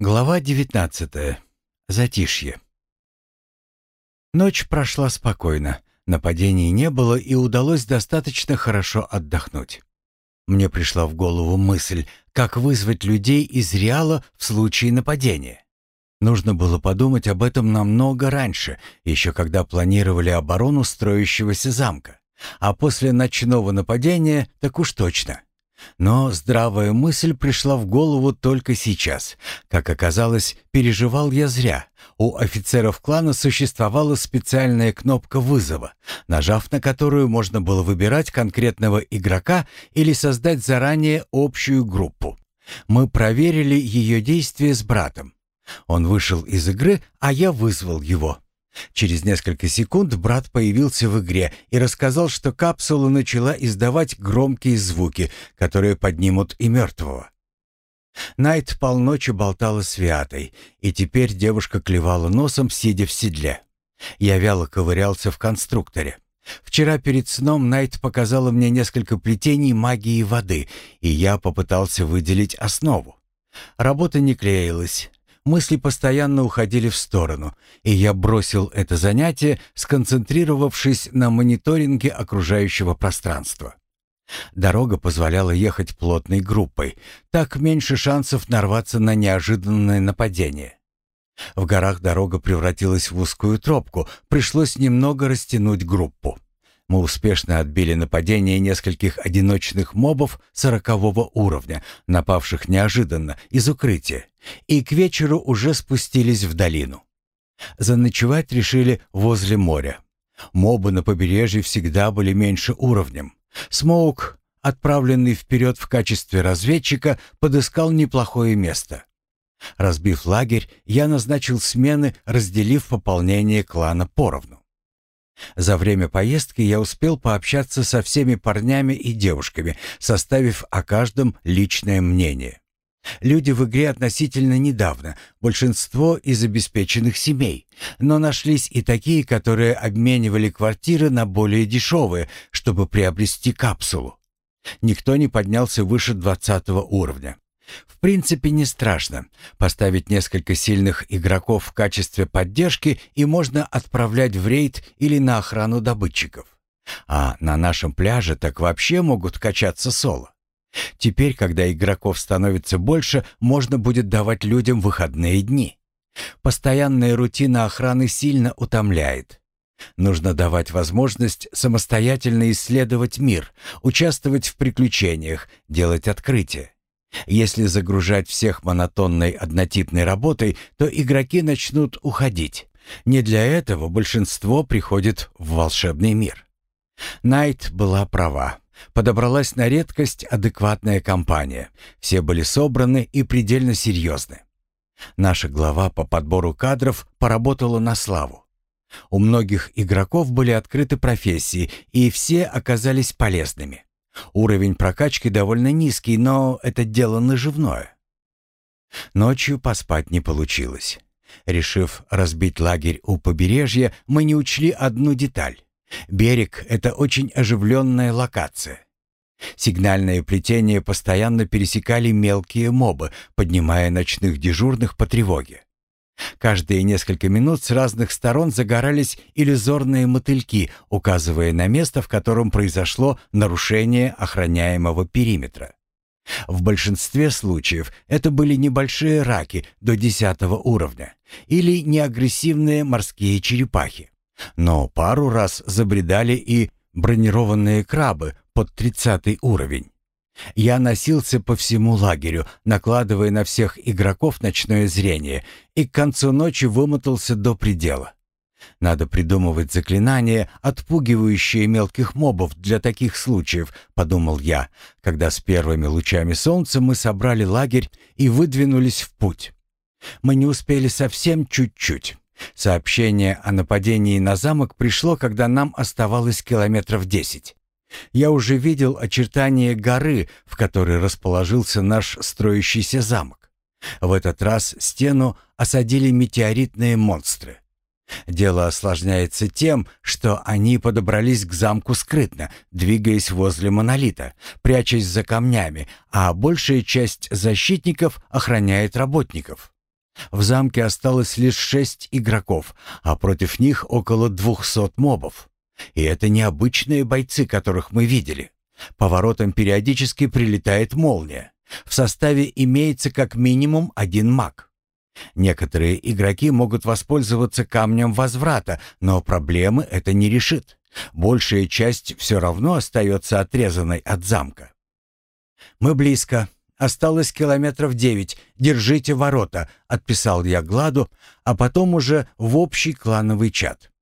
Глава 19. Затишье. Ночь прошла спокойно. Нападений не было и удалось достаточно хорошо отдохнуть. Мне пришла в голову мысль, как вызвать людей из Реала в случае нападения. Нужно было подумать об этом намного раньше, еще когда планировали оборону строящегося замка. А после ночного нападения так уж точно. Но здравая мысль пришла в голову только сейчас. Как оказалось, переживал я зря. У офицеров клана существовала специальная кнопка вызова, нажав на которую можно было выбирать конкретного игрока или создать заранее общую группу. Мы проверили ее действие с братом. Он вышел из игры, а я вызвал его. Через несколько секунд брат появился в игре и рассказал, что капсула начала издавать громкие звуки, которые поднимут и мертвого. Найт полночи болтала с Виатой, и теперь девушка клевала носом, сидя в седле. Я вяло ковырялся в конструкторе. Вчера перед сном Найт показала мне несколько плетений магии воды, и я попытался выделить основу. Работа не клеилась, мысли постоянно уходили в сторону, и я бросил это занятие, сконцентрировавшись на мониторинге окружающего пространства. Дорога позволяла ехать плотной группой, так меньше шансов нарваться на неожиданное нападение. В горах дорога превратилась в узкую тропку, пришлось немного растянуть группу. Мы успешно отбили нападение нескольких одиночных мобов сорокового уровня, напавших неожиданно из укрытия, и к вечеру уже спустились в долину. Заночевать решили возле моря. Мобы на побережье всегда были меньше уровнем. Смоук, отправленный вперед в качестве разведчика, подыскал неплохое место. Разбив лагерь, я назначил смены, разделив пополнение клана поровну. За время поездки я успел пообщаться со всеми парнями и девушками, составив о каждом личное мнение. Люди в игре относительно недавно, большинство из обеспеченных семей, но нашлись и такие, которые обменивали квартиры на более дешевые, чтобы приобрести капсулу. Никто не поднялся выше 20 уровня. В принципе, не страшно. Поставить несколько сильных игроков в качестве поддержки и можно отправлять в рейд или на охрану добытчиков. А на нашем пляже так вообще могут качаться соло. Теперь, когда игроков становится больше, можно будет давать людям выходные дни. Постоянная рутина охраны сильно утомляет. Нужно давать возможность самостоятельно исследовать мир, участвовать в приключениях, делать открытия. Если загружать всех монотонной однотипной работой, то игроки начнут уходить. Не для этого большинство приходит в волшебный мир. Найт была права. Подобралась на редкость адекватная компания. Все были собраны и предельно серьезны. Наша глава по подбору кадров поработала на славу. У многих игроков были открыты профессии, и все оказались полезными. Уровень прокачки довольно низкий, но это дело наживное. Ночью поспать не получилось. Решив разбить лагерь у побережья, мы не учли одну деталь. Берег — это очень оживленная локация. Сигнальные плетения постоянно пересекали мелкие мобы, поднимая ночных дежурных по тревоге. Каждые несколько минут с разных сторон загорались иллюзорные мотыльки, указывая на место, в котором произошло нарушение охраняемого периметра. В большинстве случаев это были небольшие раки до 10 уровня или неагрессивные морские черепахи. Но пару раз забредали и бронированные крабы под 30 уровень. Я носился по всему лагерю, накладывая на всех игроков ночное зрение, и к концу ночи вымотался до предела. Надо придумывать заклинания, отпугивающие мелких мобов для таких случаев, подумал я, когда с первыми лучами солнца мы собрали лагерь и выдвинулись в путь. Мы не успели совсем чуть-чуть. Сообщение о нападении на замок пришло, когда нам оставалось километров десять. Я уже видел очертания горы, в которой расположился наш строящийся замок. В этот раз стену осадили метеоритные монстры. Дело осложняется тем, что они подобрались к замку скрытно, двигаясь возле монолита, прячась за камнями, а большая часть защитников охраняет работников. В замке осталось лишь шесть игроков, а против них около двухсот мобов. И это необычные бойцы, которых мы видели. По воротам периодически прилетает молния. В составе имеется как минимум один маг. Некоторые игроки могут воспользоваться камнем возврата, но проблемы это не решит. Большая часть все равно остается отрезанной от замка. «Мы близко. Осталось километров девять. Держите ворота», — отписал я Гладу, а потом уже в общий клановый чат.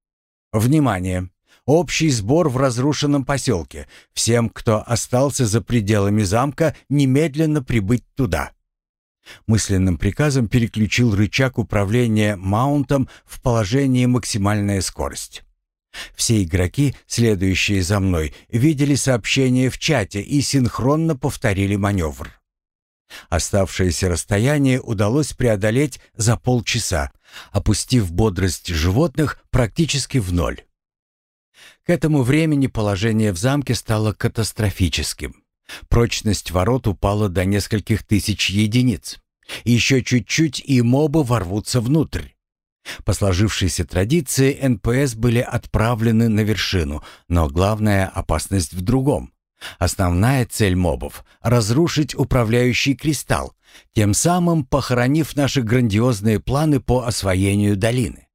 «Внимание! Общий сбор в разрушенном поселке. Всем, кто остался за пределами замка, немедленно прибыть туда». Мысленным приказом переключил рычаг управления маунтом в положение максимальная скорость. Все игроки, следующие за мной, видели сообщение в чате и синхронно повторили маневр. Оставшееся расстояние удалось преодолеть за полчаса, опустив бодрость животных практически в ноль. К этому времени положение в замке стало катастрофическим. Прочность ворот упала до нескольких тысяч единиц. Еще чуть-чуть, и мобы ворвутся внутрь. По сложившейся традиции НПС были отправлены на вершину, но главная опасность в другом. Основная цель мобов — разрушить управляющий кристалл, тем самым похоронив наши грандиозные планы по освоению долины.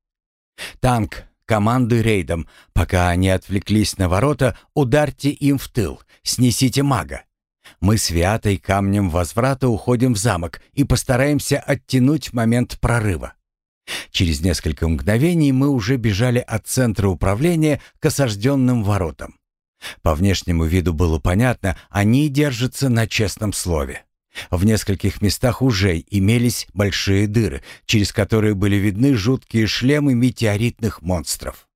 Танк, команды рейдом, пока они отвлеклись на ворота, ударьте им в тыл, снесите мага. Мы с Виатой камнем возврата уходим в замок и постараемся оттянуть момент прорыва. Через несколько мгновений мы уже бежали от центра управления к осажденным воротам. По внешнему виду было понятно, они держатся на честном слове. В нескольких местах уже имелись большие дыры, через которые были видны жуткие шлемы метеоритных монстров.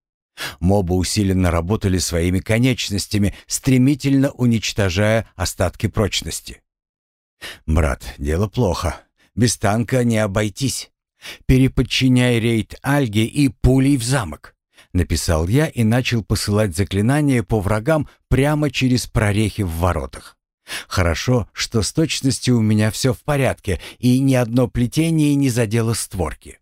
Мобы усиленно работали своими конечностями, стремительно уничтожая остатки прочности. «Брат, дело плохо. Без танка не обойтись. Переподчиняй рейд Альги и пулей в замок», — написал я и начал посылать заклинания по врагам прямо через прорехи в воротах. Хорошо, что с точностью у меня все в порядке, и ни одно плетение не задело створки.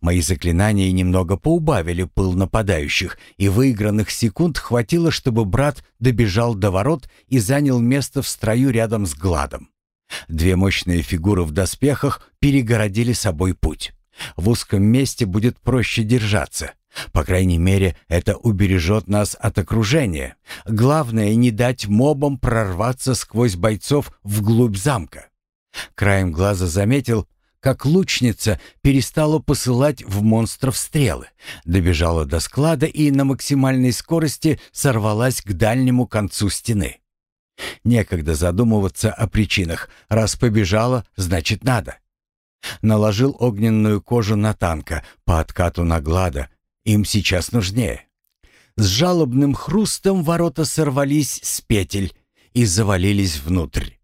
Мои заклинания немного поубавили пыл нападающих, и выигранных секунд хватило, чтобы брат добежал до ворот и занял место в строю рядом с Гладом. Две мощные фигуры в доспехах перегородили собой путь. В узком месте будет проще держаться. По крайней мере, это убережет нас от окружения. Главное, не дать мобам прорваться сквозь бойцов вглубь замка. Краем глаза заметил, как лучница перестала посылать в монстров стрелы, добежала до склада и на максимальной скорости сорвалась к дальнему концу стены. Некогда задумываться о причинах. Раз побежала, значит надо. Наложил огненную кожу на танка по откату наглада. Им сейчас нужнее. С жалобным хрустом ворота сорвались с петель и завалились внутрь.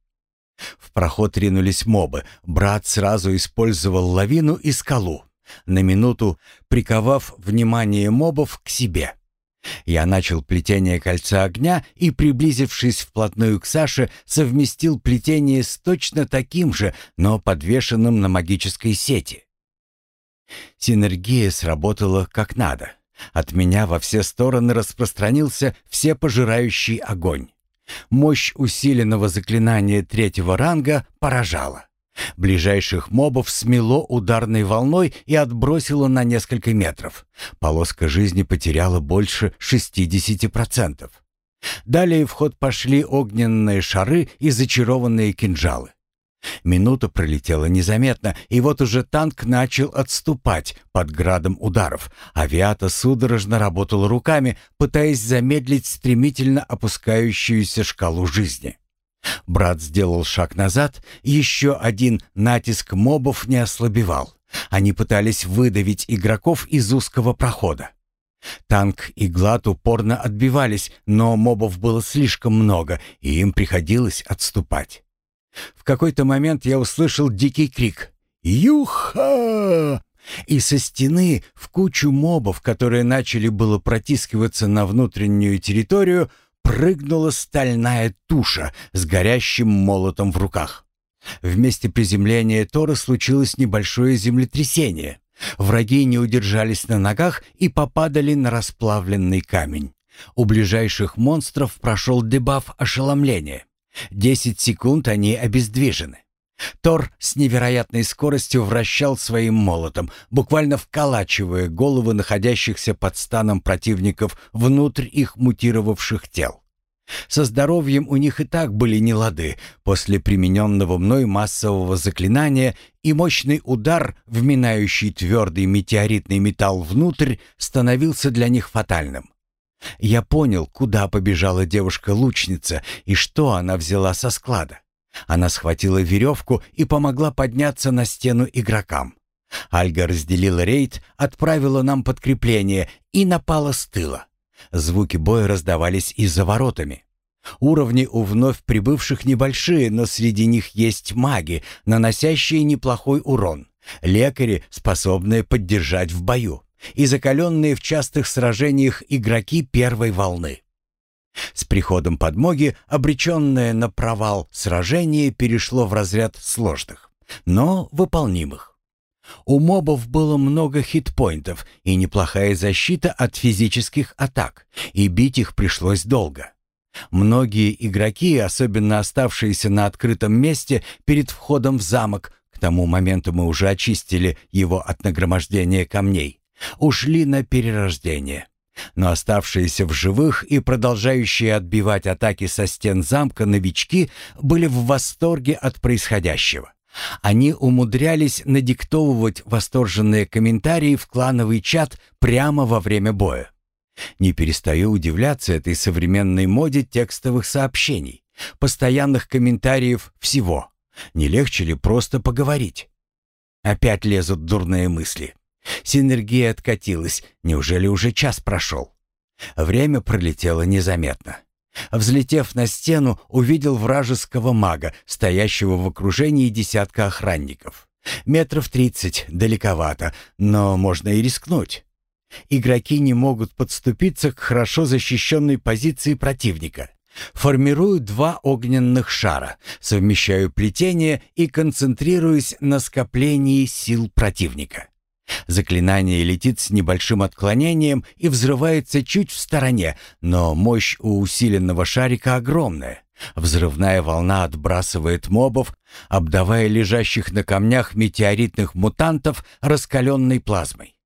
В проход ринулись мобы. Брат сразу использовал лавину и скалу, на минуту приковав внимание мобов к себе. Я начал плетение кольца огня и, приблизившись вплотную к Саше, совместил плетение с точно таким же, но подвешенным на магической сети. Синергия сработала как надо. От меня во все стороны распространился всепожирающий огонь. Мощь усиленного заклинания третьего ранга поражала. Ближайших мобов смело ударной волной и отбросило на несколько метров. Полоска жизни потеряла больше 60%. Далее в ход пошли огненные шары и зачарованные кинжалы. Минута пролетела незаметно, и вот уже танк начал отступать под градом ударов. Авиата судорожно работала руками, пытаясь замедлить стремительно опускающуюся шкалу жизни. Брат сделал шаг назад, еще один натиск мобов не ослабевал. Они пытались выдавить игроков из узкого прохода. Танк и Глад упорно отбивались, но мобов было слишком много, и им приходилось отступать. В какой-то момент я услышал дикий крик «Юха!» И со стены в кучу мобов, которые начали было протискиваться на внутреннюю территорию, прыгнула стальная туша с горящим молотом в руках. В месте приземления Тора случилось небольшое землетрясение. Враги не удержались на ногах и попадали на расплавленный камень. У ближайших монстров прошел дебаф ошеломления. Десять секунд они обездвижены. Тор с невероятной скоростью вращал своим молотом, буквально вколачивая головы находящихся под станом противников внутрь их мутировавших тел. Со здоровьем у них и так были нелады после примененного мной массового заклинания, и мощный удар, вминающий твердый метеоритный металл внутрь, становился для них фатальным. Я понял, куда побежала девушка-лучница и что она взяла со склада. Она схватила веревку и помогла подняться на стену игрокам. Альга разделила рейд, отправила нам подкрепление и напала с тыла. Звуки боя раздавались и за воротами. Уровни у вновь прибывших небольшие, но среди них есть маги, наносящие неплохой урон, лекари, способные поддержать в бою, и закаленные в частых сражениях игроки первой волны. С приходом подмоги обреченное на провал сражение перешло в разряд сложных, но выполнимых. У мобов было много хитпоинтов и неплохая защита от физических атак, и бить их пришлось долго. Многие игроки, особенно оставшиеся на открытом месте перед входом в замок, к тому моменту мы уже очистили его от нагромождения камней, ушли на перерождение. Но оставшиеся в живых и продолжающие отбивать атаки со стен замка новички были в восторге от происходящего. Они умудрялись надиктовывать восторженные комментарии в клановый чат прямо во время боя. Не перестаю удивляться этой современной моде текстовых сообщений, постоянных комментариев всего. Не легче ли просто поговорить? Опять лезут дурные мысли. Синергия откатилась. Неужели уже час прошел? Время пролетело незаметно. Взлетев на стену, увидел вражеского мага, стоящего в окружении десятка охранников. Метров тридцать, далековато, но можно и рискнуть. Игроки не могут подступиться к хорошо защищенной позиции противника. Формирую два огненных шара, совмещаю плетение и концентрируюсь на скоплении сил противника. Заклинание летит с небольшим отклонением и взрывается чуть в стороне, но мощь у усиленного шарика огромная. Взрывная волна отбрасывает мобов, обдавая лежащих на камнях метеоритных мутантов раскаленной плазмой.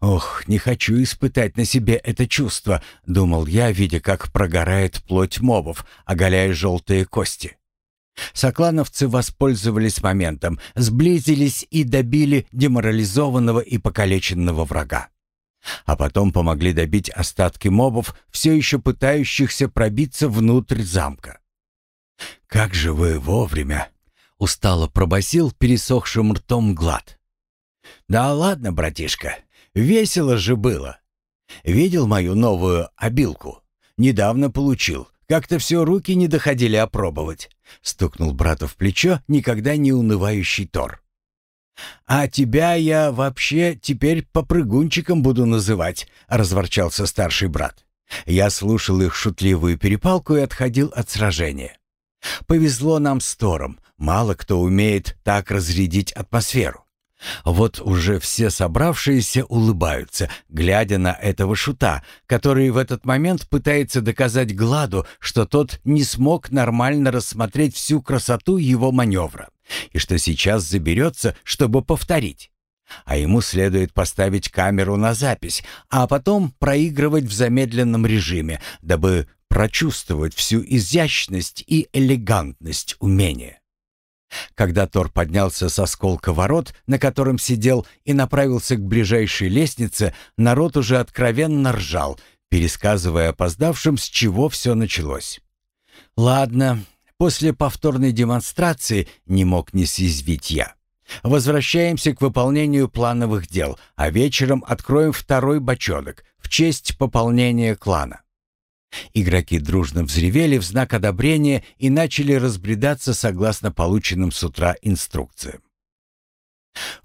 «Ох, не хочу испытать на себе это чувство», — думал я, видя, как прогорает плоть мобов, оголяя желтые кости. Соклановцы воспользовались моментом, сблизились и добили деморализованного и покалеченного врага. А потом помогли добить остатки мобов, все еще пытающихся пробиться внутрь замка. «Как же вы вовремя!» — устало пробасил пересохшим ртом глад. «Да ладно, братишка, весело же было. Видел мою новую обилку? Недавно получил. Как-то все руки не доходили опробовать. Стукнул брата в плечо никогда не унывающий Тор. «А тебя я вообще теперь попрыгунчиком буду называть», — разворчался старший брат. Я слушал их шутливую перепалку и отходил от сражения. Повезло нам с Тором, мало кто умеет так разрядить атмосферу. Вот уже все собравшиеся улыбаются, глядя на этого шута, который в этот момент пытается доказать Гладу, что тот не смог нормально рассмотреть всю красоту его маневра, и что сейчас заберется, чтобы повторить. А ему следует поставить камеру на запись, а потом проигрывать в замедленном режиме, дабы прочувствовать всю изящность и элегантность умения. Когда Тор поднялся со сколка ворот, на котором сидел, и направился к ближайшей лестнице, народ уже откровенно ржал, пересказывая опоздавшим, с чего все началось. «Ладно, после повторной демонстрации не мог не съязвить я. Возвращаемся к выполнению плановых дел, а вечером откроем второй бочонок в честь пополнения клана. Игроки дружно взревели в знак одобрения и начали разбредаться согласно полученным с утра инструкциям.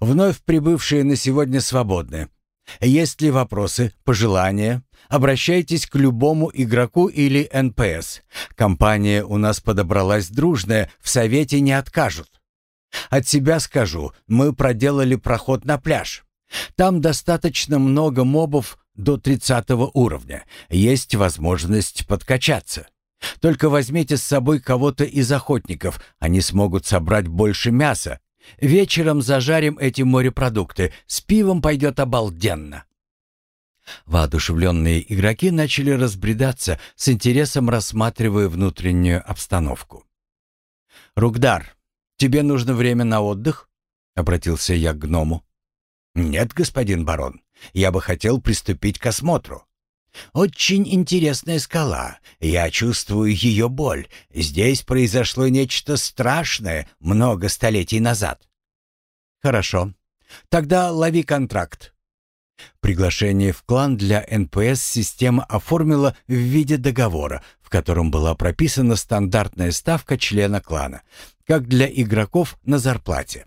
Вновь прибывшие на сегодня свободны. Есть ли вопросы, пожелания? Обращайтесь к любому игроку или НПС. Компания у нас подобралась дружная, в совете не откажут. От себя скажу, мы проделали проход на пляж. Там достаточно много мобов до 30 уровня. Есть возможность подкачаться. Только возьмите с собой кого-то из охотников, они смогут собрать больше мяса. Вечером зажарим эти морепродукты, с пивом пойдет обалденно». Воодушевленные игроки начали разбредаться, с интересом рассматривая внутреннюю обстановку. «Ругдар, тебе нужно время на отдых?» — обратился я к гному. «Нет, господин барон, я бы хотел приступить к осмотру. Очень интересная скала. Я чувствую ее боль. Здесь произошло нечто страшное много столетий назад». «Хорошо. Тогда лови контракт. Приглашение в клан для НПС система оформила в виде договора, в котором была прописана стандартная ставка члена клана, как для игроков на зарплате.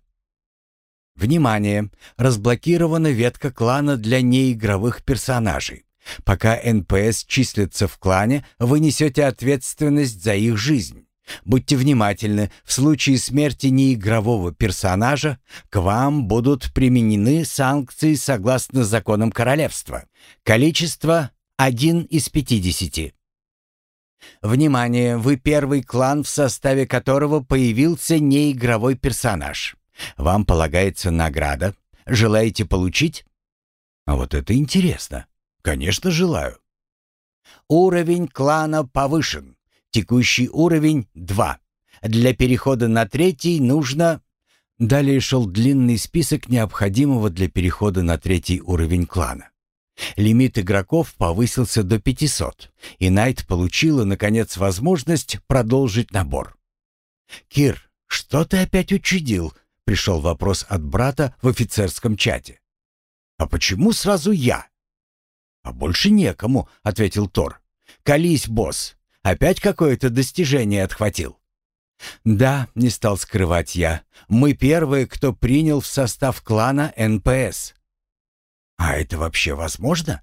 Внимание! Разблокирована ветка клана для неигровых персонажей. Пока НПС числятся в клане, вы несете ответственность за их жизнь. Будьте внимательны, в случае смерти неигрового персонажа к вам будут применены санкции согласно законам королевства. Количество – один из пятидесяти. Внимание! Вы первый клан, в составе которого появился неигровой персонаж. Вам полагается награда. Желаете получить? А вот это интересно. Конечно, желаю. Уровень клана повышен. Текущий уровень — 2. Для перехода на третий нужно... Далее шел длинный список необходимого для перехода на третий уровень клана. Лимит игроков повысился до 500, и Найт получила, наконец, возможность продолжить набор. «Кир, что ты опять учудил?» — пришел вопрос от брата в офицерском чате. «А почему сразу я?» «А больше некому», — ответил Тор. «Колись, босс, Опять какое-то достижение отхватил?» «Да», — не стал скрывать я, — «мы первые, кто принял в состав клана НПС». «А это вообще возможно?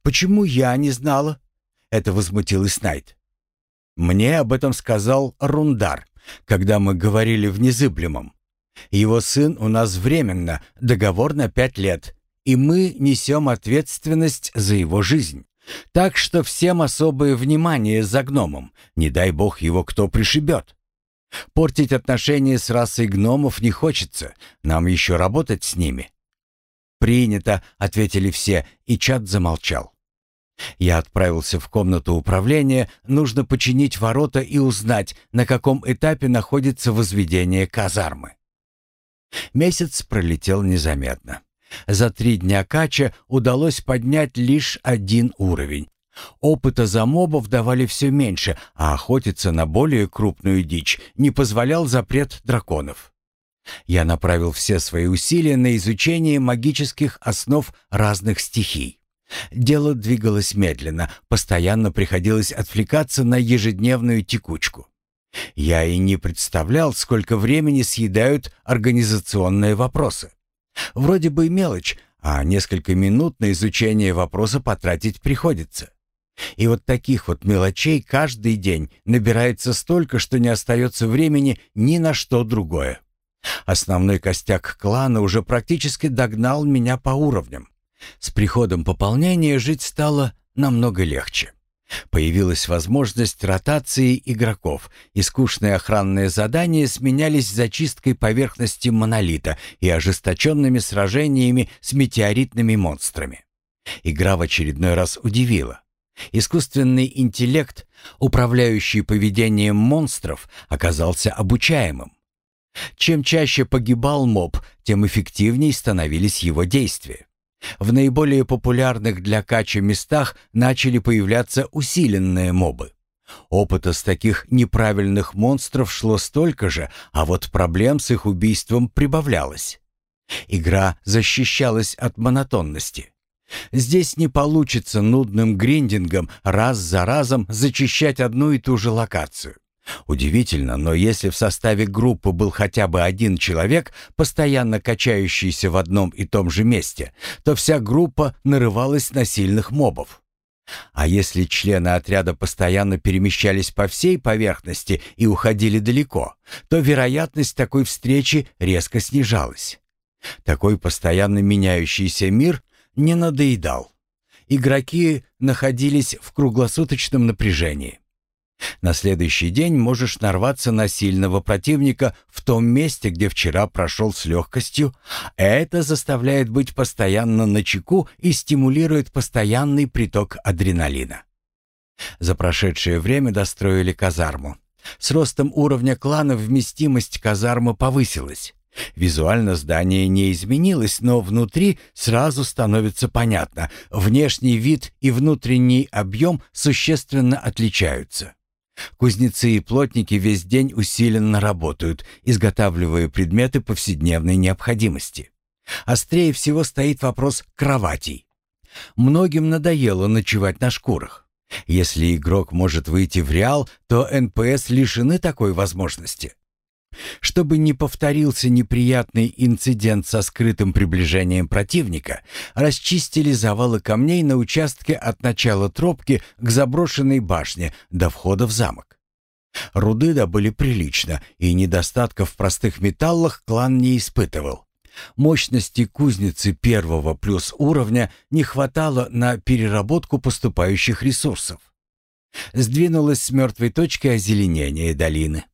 Почему я не знала?» — это возмутилась Найт. «Мне об этом сказал Рундар, когда мы говорили в Незыблемом. Его сын у нас временно, договор на пять лет, и мы несем ответственность за его жизнь. Так что всем особое внимание за гномом. Не дай бог его кто пришибет. Портить отношения с расой гномов не хочется. Нам еще работать с ними. «Принято», — ответили все, и чат замолчал. Я отправился в комнату управления, нужно починить ворота и узнать, на каком этапе находится возведение казармы. Месяц пролетел незаметно. За три дня кача удалось поднять лишь один уровень. Опыта за мобов давали все меньше, а охотиться на более крупную дичь не позволял запрет драконов. Я направил все свои усилия на изучение магических основ разных стихий. Дело двигалось медленно, постоянно приходилось отвлекаться на ежедневную текучку. Я и не представлял, сколько времени съедают организационные вопросы. Вроде бы мелочь, а несколько минут на изучение вопроса потратить приходится. И вот таких вот мелочей каждый день набирается столько, что не остается времени ни на что другое. Основной костяк клана уже практически догнал меня по уровням. С приходом пополнения жить стало намного легче. Появилась возможность ротации игроков, и скучные охранные задания сменялись зачисткой поверхности монолита и ожесточенными сражениями с метеоритными монстрами. Игра в очередной раз удивила. Искусственный интеллект, управляющий поведением монстров, оказался обучаемым. Чем чаще погибал моб, тем эффективнее становились его действия. В наиболее популярных для кача местах начали появляться усиленные мобы. Опыта с таких неправильных монстров шло столько же, а вот проблем с их убийством прибавлялось. Игра защищалась от монотонности. Здесь не получится нудным гриндингом раз за разом зачищать одну и ту же локацию. Удивительно, но если в составе группы был хотя бы один человек, постоянно качающийся в одном и том же месте, то вся группа нарывалась на сильных мобов. А если члены отряда постоянно перемещались по всей поверхности и уходили далеко, то вероятность такой встречи резко снижалась. Такой постоянно меняющийся мир не надоедал. Игроки находились в круглосуточном напряжении. На следующий день можешь нарваться на сильного противника в том месте, где вчера прошел с легкостью. Это заставляет быть постоянно на чеку и стимулирует постоянный приток адреналина. За прошедшее время достроили казарму. С ростом уровня клана вместимость казармы повысилась. Визуально здание не изменилось, но внутри сразу становится понятно. Внешний вид и внутренний объем существенно отличаются. Кузнецы и плотники весь день усиленно работают, изготавливая предметы повседневной необходимости. Острее всего стоит вопрос кроватей. Многим надоело ночевать на шкурах. Если игрок может выйти в реал, то НПС лишены такой возможности. Чтобы не повторился неприятный инцидент со скрытым приближением противника, расчистили завалы камней на участке от начала тропки к заброшенной башне до входа в замок. Руды добыли прилично, и недостатков в простых металлах клан не испытывал. Мощности кузницы первого плюс уровня не хватало на переработку поступающих ресурсов. Сдвинулось с мертвой точки озеленение долины.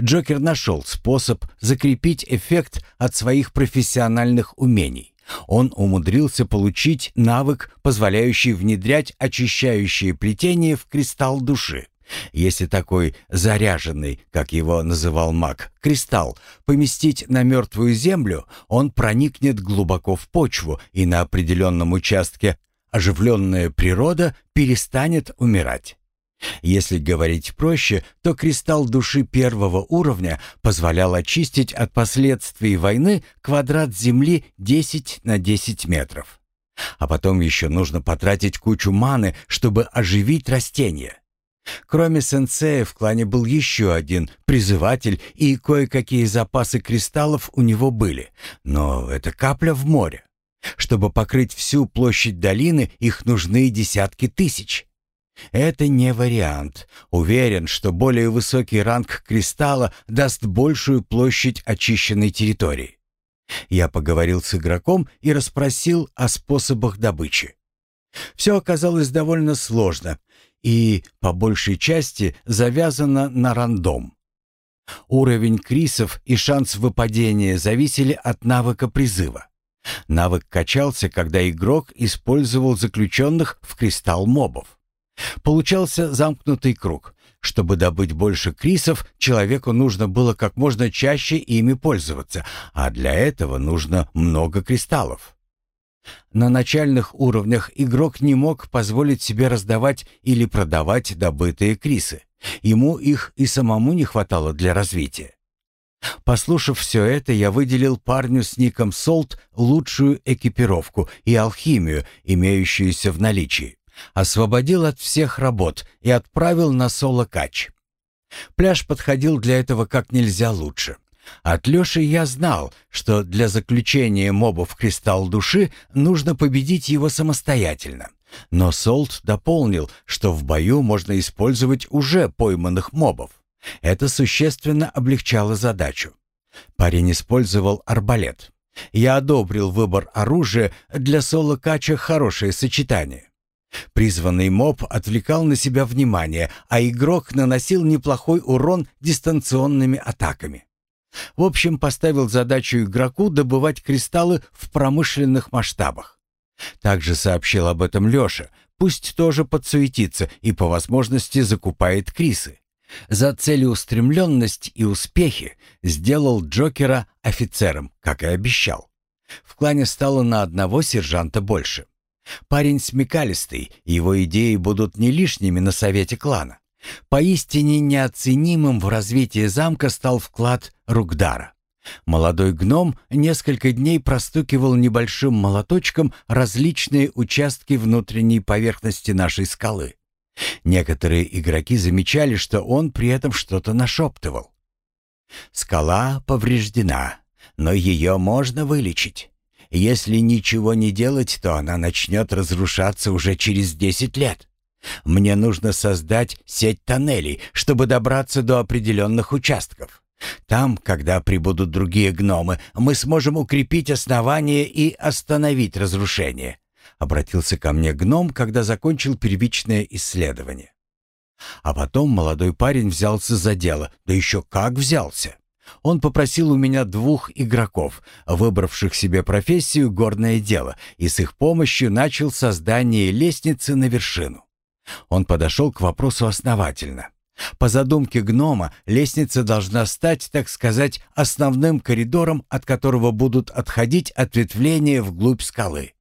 Джокер нашел способ закрепить эффект от своих профессиональных умений. Он умудрился получить навык, позволяющий внедрять очищающее плетение в кристалл души. Если такой заряженный, как его называл маг, кристалл поместить на мертвую землю, он проникнет глубоко в почву, и на определенном участке оживленная природа перестанет умирать. Если говорить проще, то кристалл души первого уровня позволял очистить от последствий войны квадрат земли 10 на 10 метров. А потом еще нужно потратить кучу маны, чтобы оживить растения. Кроме сенсея в клане был еще один призыватель, и кое-какие запасы кристаллов у него были. Но это капля в море. Чтобы покрыть всю площадь долины, их нужны десятки тысяч. Это не вариант. Уверен, что более высокий ранг кристалла даст большую площадь очищенной территории. Я поговорил с игроком и расспросил о способах добычи. Все оказалось довольно сложно и, по большей части, завязано на рандом. Уровень крисов и шанс выпадения зависели от навыка призыва. Навык качался, когда игрок использовал заключенных в кристалл мобов. Получался замкнутый круг. Чтобы добыть больше крисов, человеку нужно было как можно чаще ими пользоваться, а для этого нужно много кристаллов. На начальных уровнях игрок не мог позволить себе раздавать или продавать добытые крисы. Ему их и самому не хватало для развития. Послушав все это, я выделил парню с ником Солт лучшую экипировку и алхимию, имеющуюся в наличии освободил от всех работ и отправил на соло-кач. Пляж подходил для этого как нельзя лучше. От Лёши я знал, что для заключения моба в кристалл души нужно победить его самостоятельно. Но Солт дополнил, что в бою можно использовать уже пойманных мобов. Это существенно облегчало задачу. Парень использовал арбалет. Я одобрил выбор оружия для соло-кача хорошее сочетание. Призванный моб отвлекал на себя внимание, а игрок наносил неплохой урон дистанционными атаками. В общем, поставил задачу игроку добывать кристаллы в промышленных масштабах. Также сообщил об этом Лёша, пусть тоже подсуетится и по возможности закупает крисы. За целеустремленность и успехи сделал Джокера офицером, как и обещал. В клане стало на одного сержанта больше. Парень смекалистый, его идеи будут не лишними на совете клана. Поистине неоценимым в развитии замка стал вклад Ругдара. Молодой гном несколько дней простукивал небольшим молоточком различные участки внутренней поверхности нашей скалы. Некоторые игроки замечали, что он при этом что-то нашептывал. «Скала повреждена, но ее можно вылечить. Если ничего не делать, то она начнет разрушаться уже через 10 лет. Мне нужно создать сеть тоннелей, чтобы добраться до определенных участков. Там, когда прибудут другие гномы, мы сможем укрепить основание и остановить разрушение. Обратился ко мне гном, когда закончил первичное исследование. А потом молодой парень взялся за дело, да еще как взялся. Он попросил у меня двух игроков, выбравших себе профессию горное дело, и с их помощью начал создание лестницы на вершину. Он подошел к вопросу основательно. По задумке гнома, лестница должна стать, так сказать, основным коридором, от которого будут отходить ответвления вглубь скалы.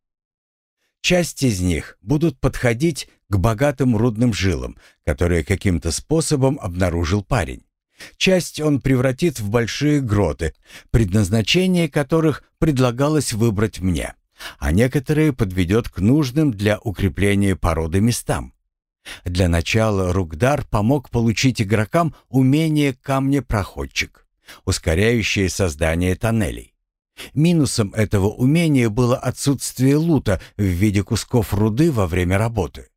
Часть из них будут подходить к богатым рудным жилам, которые каким-то способом обнаружил парень. Часть он превратит в большие гроты, предназначение которых предлагалось выбрать мне, а некоторые подведет к нужным для укрепления породы местам. Для начала Ругдар помог получить игрокам умение камнепроходчик, ускоряющее создание тоннелей. Минусом этого умения было отсутствие лута в виде кусков руды во время работы.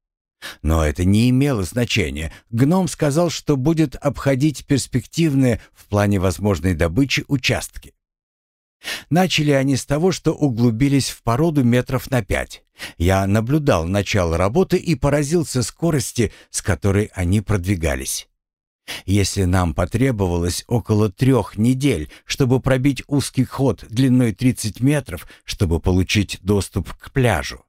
Но это не имело значения. Гном сказал, что будет обходить перспективные в плане возможной добычи участки. Начали они с того, что углубились в породу метров на пять. Я наблюдал начало работы и поразился скорости, с которой они продвигались. Если нам потребовалось около трех недель, чтобы пробить узкий ход длиной 30 метров, чтобы получить доступ к пляжу,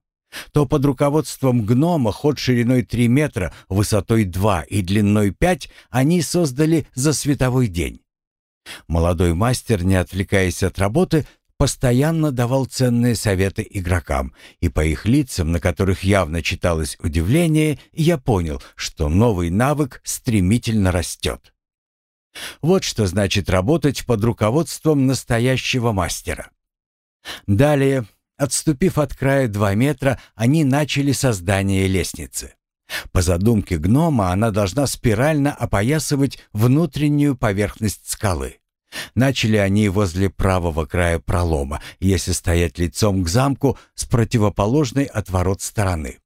то под руководством гнома ход шириной 3 метра, высотой 2 и длиной 5 они создали за световой день. Молодой мастер, не отвлекаясь от работы, постоянно давал ценные советы игрокам, и по их лицам, на которых явно читалось удивление, я понял, что новый навык стремительно растет. Вот что значит работать под руководством настоящего мастера. Далее Отступив от края два метра, они начали создание лестницы. По задумке гнома она должна спирально опоясывать внутреннюю поверхность скалы. Начали они возле правого края пролома, если стоять лицом к замку с противоположной от ворот стороны.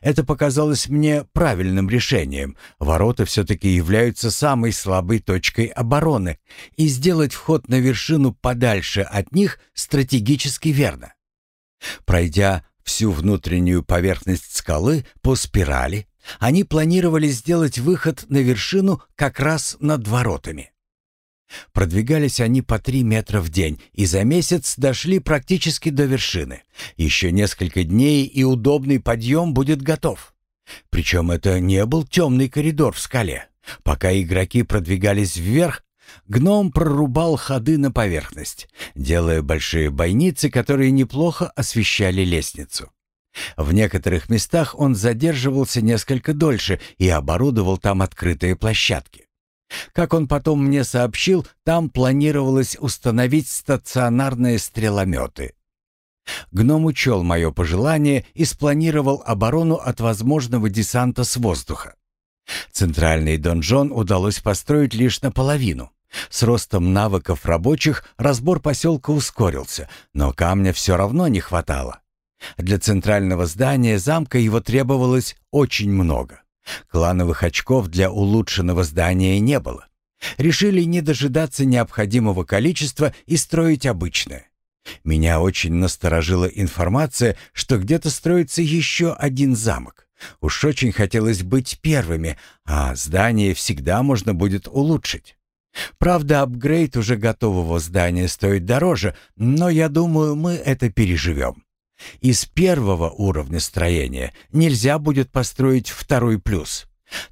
Это показалось мне правильным решением. Ворота все-таки являются самой слабой точкой обороны, и сделать вход на вершину подальше от них стратегически верно. Пройдя всю внутреннюю поверхность скалы по спирали, они планировали сделать выход на вершину как раз над воротами. Продвигались они по три метра в день и за месяц дошли практически до вершины. Еще несколько дней и удобный подъем будет готов. Причем это не был темный коридор в скале. Пока игроки продвигались вверх, Гном прорубал ходы на поверхность, делая большие бойницы, которые неплохо освещали лестницу. В некоторых местах он задерживался несколько дольше и оборудовал там открытые площадки. Как он потом мне сообщил, там планировалось установить стационарные стрелометы. Гном учел мое пожелание и спланировал оборону от возможного десанта с воздуха. Центральный донжон удалось построить лишь наполовину. С ростом навыков рабочих разбор поселка ускорился, но камня все равно не хватало. Для центрального здания замка его требовалось очень много. Клановых очков для улучшенного здания не было. Решили не дожидаться необходимого количества и строить обычное. Меня очень насторожила информация, что где-то строится еще один замок. Уж очень хотелось быть первыми, а здание всегда можно будет улучшить. Правда, апгрейд уже готового здания стоит дороже, но я думаю, мы это переживем. Из первого уровня строения нельзя будет построить второй плюс.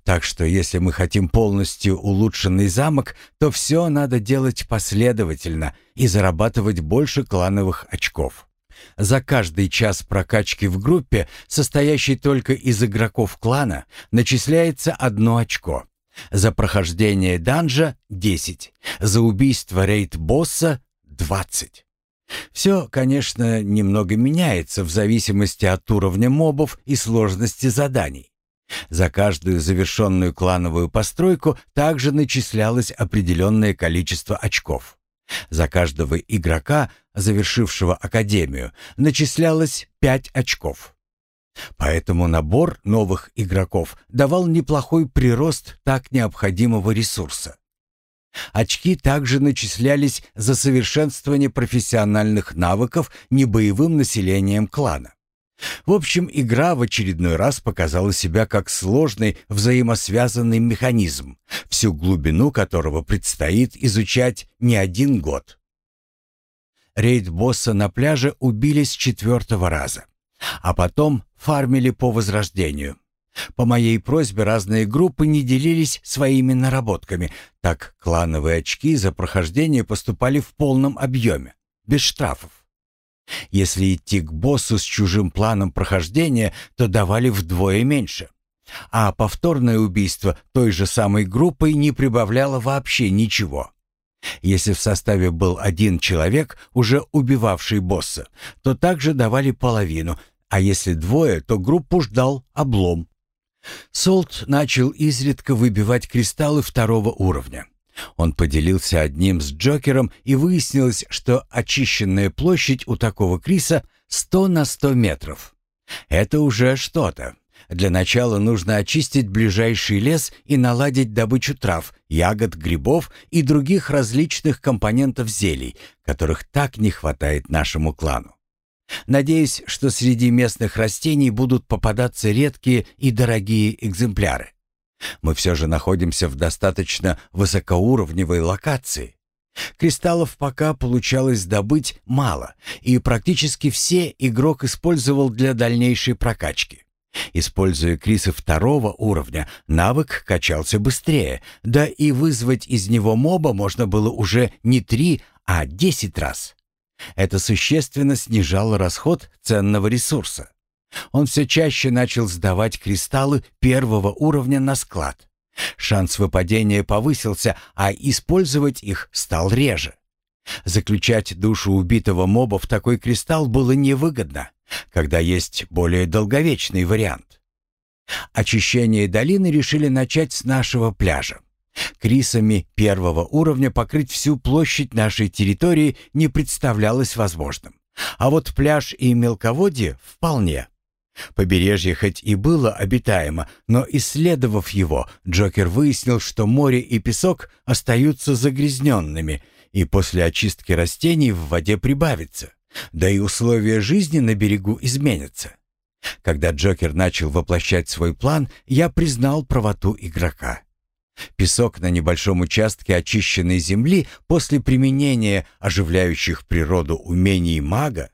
Так что если мы хотим полностью улучшенный замок, то все надо делать последовательно и зарабатывать больше клановых очков. За каждый час прокачки в группе, состоящей только из игроков клана, начисляется одно очко. За прохождение данжа — 10. За убийство рейд-босса — 20. Все, конечно, немного меняется в зависимости от уровня мобов и сложности заданий. За каждую завершенную клановую постройку также начислялось определенное количество очков. За каждого игрока завершившего академию, начислялось 5 очков. Поэтому набор новых игроков давал неплохой прирост так необходимого ресурса. Очки также начислялись за совершенствование профессиональных навыков небоевым населением клана. В общем, игра в очередной раз показала себя как сложный взаимосвязанный механизм, всю глубину которого предстоит изучать не один год. Рейд босса на пляже убили с четвертого раза, а потом фармили по возрождению. По моей просьбе разные группы не делились своими наработками, так клановые очки за прохождение поступали в полном объеме, без штрафов. Если идти к боссу с чужим планом прохождения, то давали вдвое меньше. А повторное убийство той же самой группой не прибавляло вообще ничего. Если в составе был один человек, уже убивавший босса, то также давали половину, а если двое, то группу ждал облом. Солт начал изредка выбивать кристаллы второго уровня. Он поделился одним с Джокером, и выяснилось, что очищенная площадь у такого Криса 100 на 100 метров. Это уже что-то. Для начала нужно очистить ближайший лес и наладить добычу трав, ягод, грибов и других различных компонентов зелий, которых так не хватает нашему клану. Надеюсь, что среди местных растений будут попадаться редкие и дорогие экземпляры. Мы все же находимся в достаточно высокоуровневой локации. Кристаллов пока получалось добыть мало, и практически все игрок использовал для дальнейшей прокачки. Используя Криса второго уровня, навык качался быстрее, да и вызвать из него моба можно было уже не три, а десять раз. Это существенно снижало расход ценного ресурса. Он все чаще начал сдавать кристаллы первого уровня на склад. Шанс выпадения повысился, а использовать их стал реже. Заключать душу убитого моба в такой кристалл было невыгодно, когда есть более долговечный вариант. Очищение долины решили начать с нашего пляжа. Крисами первого уровня покрыть всю площадь нашей территории не представлялось возможным. А вот пляж и мелководье вполне. Побережье хоть и было обитаемо, но исследовав его, Джокер выяснил, что море и песок остаются загрязненными, и после очистки растений в воде прибавится, да и условия жизни на берегу изменятся. Когда Джокер начал воплощать свой план, я признал правоту игрока. Песок на небольшом участке очищенной земли после применения оживляющих природу умений мага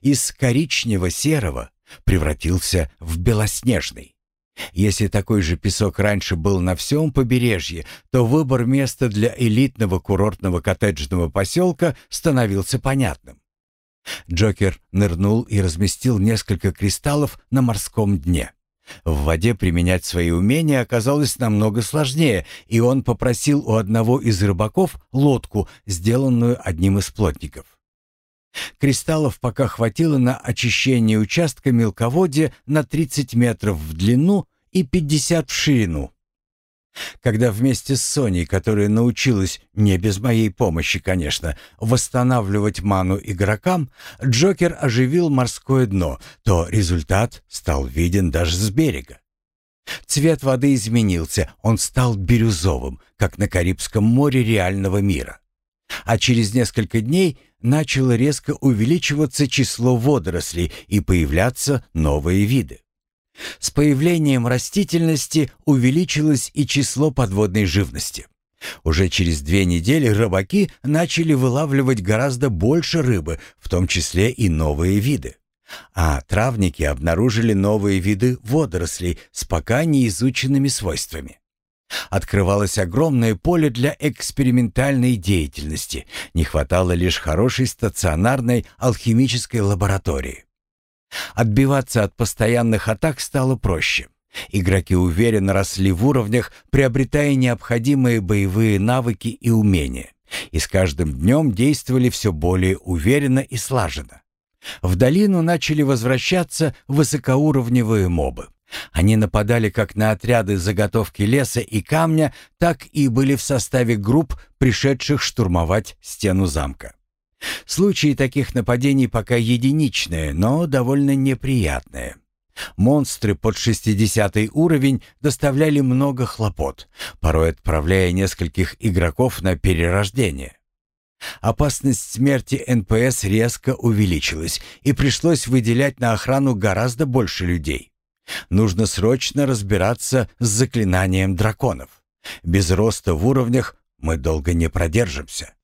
из коричнево-серого превратился в белоснежный. Если такой же песок раньше был на всем побережье, то выбор места для элитного курортного коттеджного поселка становился понятным. Джокер нырнул и разместил несколько кристаллов на морском дне. В воде применять свои умения оказалось намного сложнее, и он попросил у одного из рыбаков лодку, сделанную одним из плотников. Кристаллов пока хватило на очищение участка мелководья на 30 метров в длину и 50 в ширину. Когда вместе с Соней, которая научилась, не без моей помощи, конечно, восстанавливать ману игрокам, Джокер оживил морское дно, то результат стал виден даже с берега. Цвет воды изменился, он стал бирюзовым, как на Карибском море реального мира. А через несколько дней начало резко увеличиваться число водорослей и появляться новые виды. С появлением растительности увеличилось и число подводной живности. Уже через две недели рыбаки начали вылавливать гораздо больше рыбы, в том числе и новые виды. А травники обнаружили новые виды водорослей с пока неизученными свойствами. Открывалось огромное поле для экспериментальной деятельности. Не хватало лишь хорошей стационарной алхимической лаборатории. Отбиваться от постоянных атак стало проще. Игроки уверенно росли в уровнях, приобретая необходимые боевые навыки и умения. И с каждым днем действовали все более уверенно и слаженно. В долину начали возвращаться высокоуровневые мобы. Они нападали как на отряды заготовки леса и камня, так и были в составе групп, пришедших штурмовать стену замка. Случаи таких нападений пока единичные, но довольно неприятные. Монстры под 60 уровень доставляли много хлопот, порой отправляя нескольких игроков на перерождение. Опасность смерти НПС резко увеличилась, и пришлось выделять на охрану гораздо больше людей. Нужно срочно разбираться с заклинанием драконов. Без роста в уровнях мы долго не продержимся.